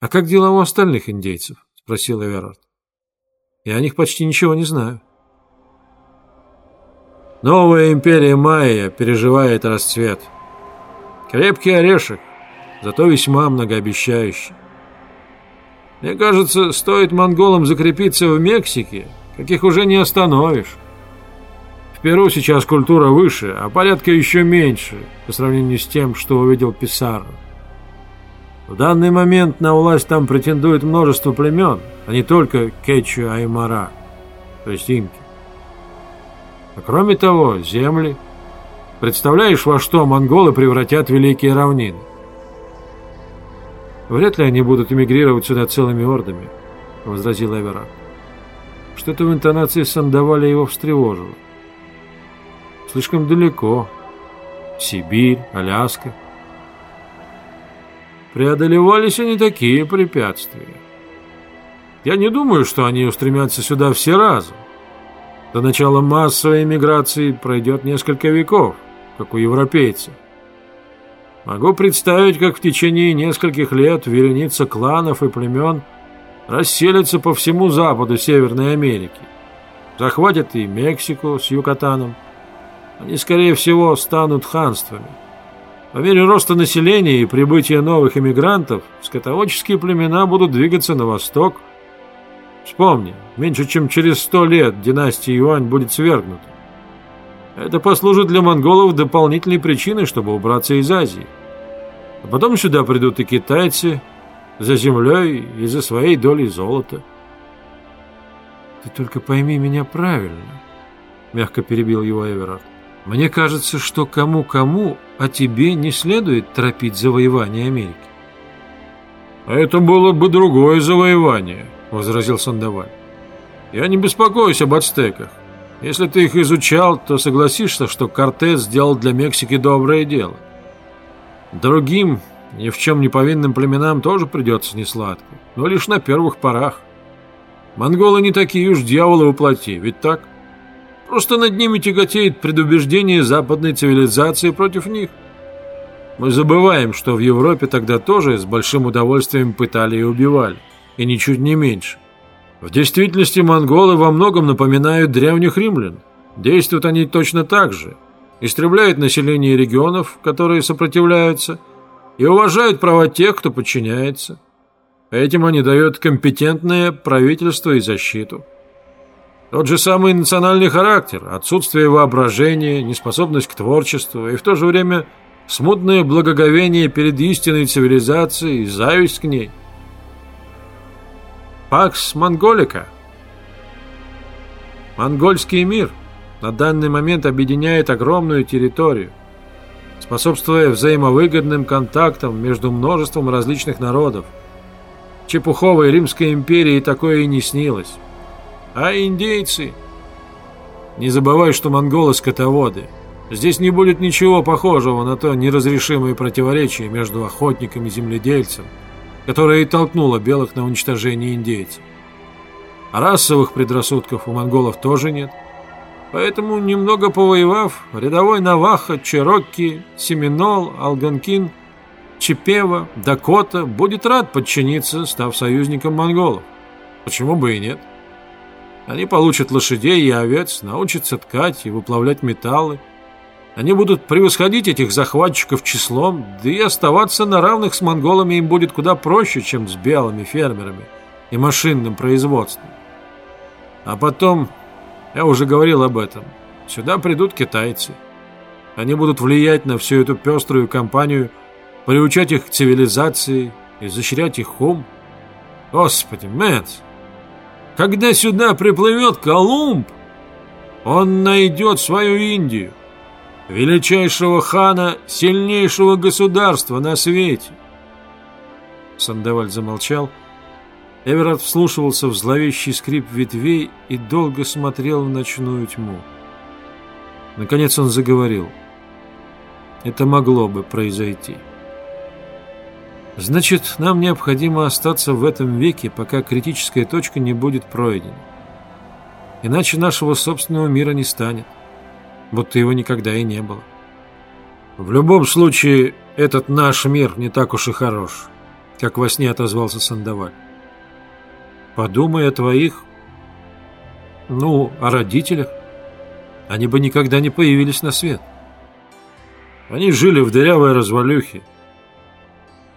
«А как дела у остальных индейцев?» – спросил Эверард. «Я о них почти ничего не знаю». Новая империя Майя переживает расцвет. Крепкий орешек, зато весьма многообещающий. Мне кажется, стоит монголам закрепиться в Мексике, каких уже не остановишь. В Перу сейчас культура выше, а порядка еще меньше по сравнению с тем, что увидел Писарро. В данный момент на власть там претендует множество племен, а не только Кечу Аймара, то есть инки. А кроме того, земли. Представляешь, во что монголы превратят великие равнины? Вряд ли они будут эмигрировать сюда целыми ордами, возразил Эверард. Что-то в интонации Сандаваля его встревожило. Слишком далеко. Сибирь, Аляска. Преодолевались они такие препятствия. Я не думаю, что они устремятся сюда все разом. До начала массовой эмиграции пройдет несколько веков, как у европейцев. Могу представить, как в течение нескольких лет вереница кланов и племен расселятся по всему западу Северной Америки. Захватят и Мексику с Юкатаном. Они, скорее всего, станут ханствами. По мере роста населения и прибытия новых иммигрантов, скотоводческие племена будут двигаться на восток. Вспомни, меньше чем через сто лет династия Юань будет свергнута. Это послужит для монголов дополнительной причиной, чтобы убраться из Азии. А потом сюда придут и китайцы за землей и за своей долей золота. «Ты только пойми меня правильно», — мягко перебил его Эверард. «Мне кажется, что кому-кому, а тебе не следует торопить завоевание Америки». «А это было бы другое завоевание», — возразил Сандаваль. «Я не беспокоюсь об ацтеках. Если ты их изучал, то согласишься, что Кортес сделал для Мексики доброе дело. Другим, ни в чем не повинным племенам тоже придется несладко, но лишь на первых порах. Монголы не такие уж дьяволы воплоти, ведь так? Просто над ними тяготеет предубеждение западной цивилизации против них. Мы забываем, что в Европе тогда тоже с большим удовольствием пытали и убивали, и ничуть не меньше. В действительности монголы во многом напоминают древних римлян. Действуют они точно так же. Истребляют население регионов, которые сопротивляются, и уважают права тех, кто подчиняется. Этим они дают компетентное правительство и защиту. Тот же самый национальный характер, отсутствие воображения, неспособность к творчеству и в то же время смутное благоговение перед истинной цивилизацией зависть к ней – Пакс Монголика. Монгольский мир на данный момент объединяет огромную территорию, способствуя взаимовыгодным контактам между множеством различных народов. Чепуховой Римской империи такое и не снилось. А индейцы... Не забывай, что монголы скотоводы. Здесь не будет ничего похожего на то неразрешимое противоречие между охотником и земледельцем, которая и толкнула белых на уничтожение индейцев. А расовых предрассудков у монголов тоже нет. Поэтому, немного повоевав, рядовой Наваха, Черокки, Семинол, Алганкин, Чепева, Дакота будет рад подчиниться, став союзником монголов. Почему бы и нет? Они получат лошадей и овец, научатся ткать и выплавлять металлы, они будут превосходить этих захватчиков числом, да и оставаться на равных с монголами им будет куда проще, чем с белыми фермерами и машинным производством. А потом, я уже говорил об этом, сюда придут китайцы. Они будут влиять на всю эту пеструю компанию, приучать их к цивилизации, изощрять их ум. Господи, Мэтт, когда сюда приплывет Колумб, он найдет свою Индию величайшего хана, сильнейшего государства на свете. Сандаваль замолчал. Эверард вслушивался в зловещий скрип ветвей и долго смотрел в ночную тьму. Наконец он заговорил. Это могло бы произойти. Значит, нам необходимо остаться в этом веке, пока критическая точка не будет пройдена. Иначе нашего собственного мира не станет будто его никогда и не было. В любом случае, этот наш мир не так уж и хорош. как во сне отозвался Сандаваль. Подумай о твоих, ну, о родителях. Они бы никогда не появились на свет. Они жили в дырявой развалюхе.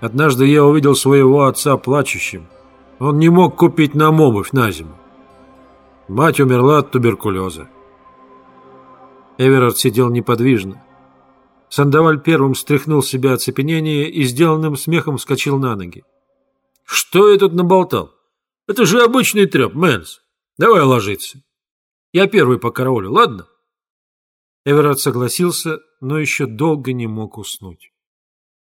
Однажды я увидел своего отца плачущим. Он не мог купить нам обувь на зиму. Мать умерла от туберкулеза. Эверард сидел неподвижно. Сандаваль первым стряхнул с себя оцепенение и с деланным смехом вскочил на ноги. «Что я тут наболтал? Это же обычный треп, Мэнс. Давай ложиться. Я первый по караулю, ладно?» Эверард согласился, но еще долго не мог уснуть.